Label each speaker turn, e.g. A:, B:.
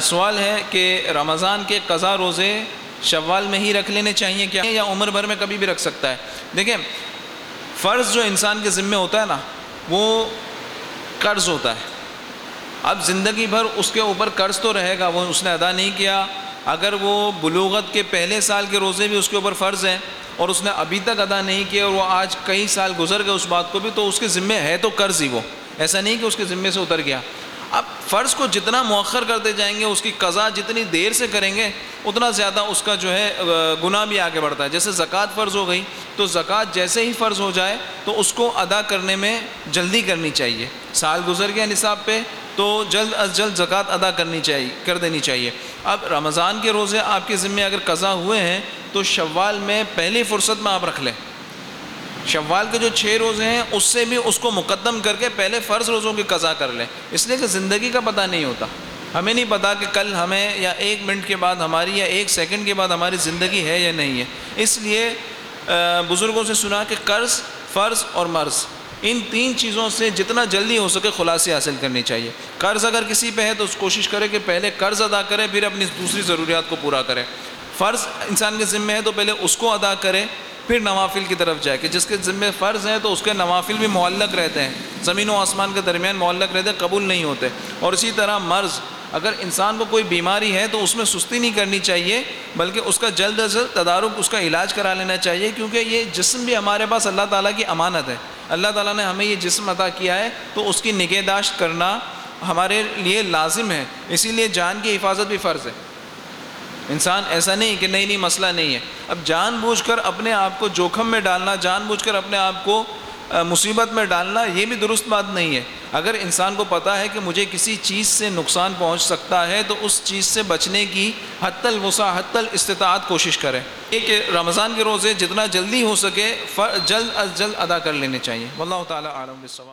A: سوال ہے کہ رمضان کے قضا روزے شوال میں ہی رکھ لینے چاہیے کیا یا عمر بھر میں کبھی بھی رکھ سکتا ہے؟ دیکھیں، فرض جو انسان کے ذمے ہوتا ہے نا، وہ قرض ہوتا ہے۔ اب زندگی بھر اس کے اوپر قرض تو رہے گا، وہ اس نے ادا نہیں کیا۔ اگر وہ بلوغت کے پہلے سال کے روزے بھی اس کے اوپر فرض ہیں اور اس نے ابھی تک ادا نہیں کیا اور وہ آج کئی سال گزر گئے اس بات کو بھی، تو اس کے ذمے ہے تو قرض ہی وہ۔ ایسا نہیں کہ اس کے ذمے سے اتر گیا۔ اب فرض کو جتنا مؤخر کرتے جائیں گے، اس کی قضا جتنی دیر سے کریں گے، اتنا زیادہ اس کا جو ہے گناہ بھی آگے بڑھتا ہے۔ جیسے زکوٰۃ فرض ہو گئی، تو زکوٰۃ جیسے ہی فرض ہو جائے، تو اس کو ادا کرنے میں جلدی کرنی چاہیے۔ سال گزر گیا نصاب پہ، تو جلد از جلد زکوٰۃ ادا کرنی چاہیے کر دینی چاہیے۔ اب رمضان کے روزے آپ کے ذمے اگر قضا ہوئے ہیں، تو شوال میں پہلی فرصت میں آپ رکھ لیں۔ شوال کے جو چھ روزے ہیں، اس سے بھی اس کو مقدم کر کے پہلے فرض روزوں کی قضا کر لیں۔ اس لیے کہ زندگی کا پتہ نہیں ہوتا۔ ہمیں نہیں پتا کہ کل ہمیں یا ایک منٹ کے بعد ہماری یا ایک سیکنڈ کے بعد ہماری زندگی ہے یا نہیں ہے۔ اس لیے بزرگوں سے سنا کہ قرض، فرض اور مرض، ان تین چیزوں سے جتنا جلدی ہو سکے خلاصی حاصل کرنی چاہیے۔ قرض اگر کسی پہ ہے تو اس کوشش کرے کہ پہلے قرض ادا کرے، پھر اپنی دوسری ضروریات کو پورا کرے۔ فرض انسان کے ذمے ہے تو پہلے اس کو ادا کرے۔ پھر نوافل کی طرف جائے کہ جس کے ذمے فرض ہیں تو اس کے نوافل بھی معلق رہتے ہیں۔ زمین و آسمان کے درمیان معلق رہتے ہیں، قبول نہیں ہوتے۔ اور اسی طرح مرض، اگر انسان کو کوئی بیماری ہے تو اس میں سستی نہیں کرنی چاہیے، بلکہ اس کا جلد از جلد تدارک اس کا علاج کرا لینا چاہیے، کیونکہ یہ جسم بھی ہمارے پاس اللہ تعالیٰ کی امانت ہے۔ اللہ تعالیٰ نے ہمیں یہ جسم عطا کیا ہے تو اس کی نگہداشت کرنا ہمارے لیے لازم ہے۔ اسی لیے جان کی حفاظت بھی فرض ہے۔ انسان ایسا نہیں کہ نئی نئی مسئلہ نہیں ہے۔ اب جان بوجھ کر اپنے آپ کو جوکھم میں ڈالنا، جان بوجھ کر اپنے آپ کو مصیبت میں ڈالنا، یہ بھی درست بات نہیں ہے۔ اگر انسان کو پتہ ہے کہ مجھے کسی چیز سے نقصان پہنچ سکتا ہے، تو اس چیز سے بچنے کی حت الوسع حت الاستطاعت کوشش کرے یہ کہ رمضان کے روزے جتنا جلدی ہو سکے جلد از جلد ادا کر لینے چاہیے۔ واللہ تعالیٰ عالم بالصواب۔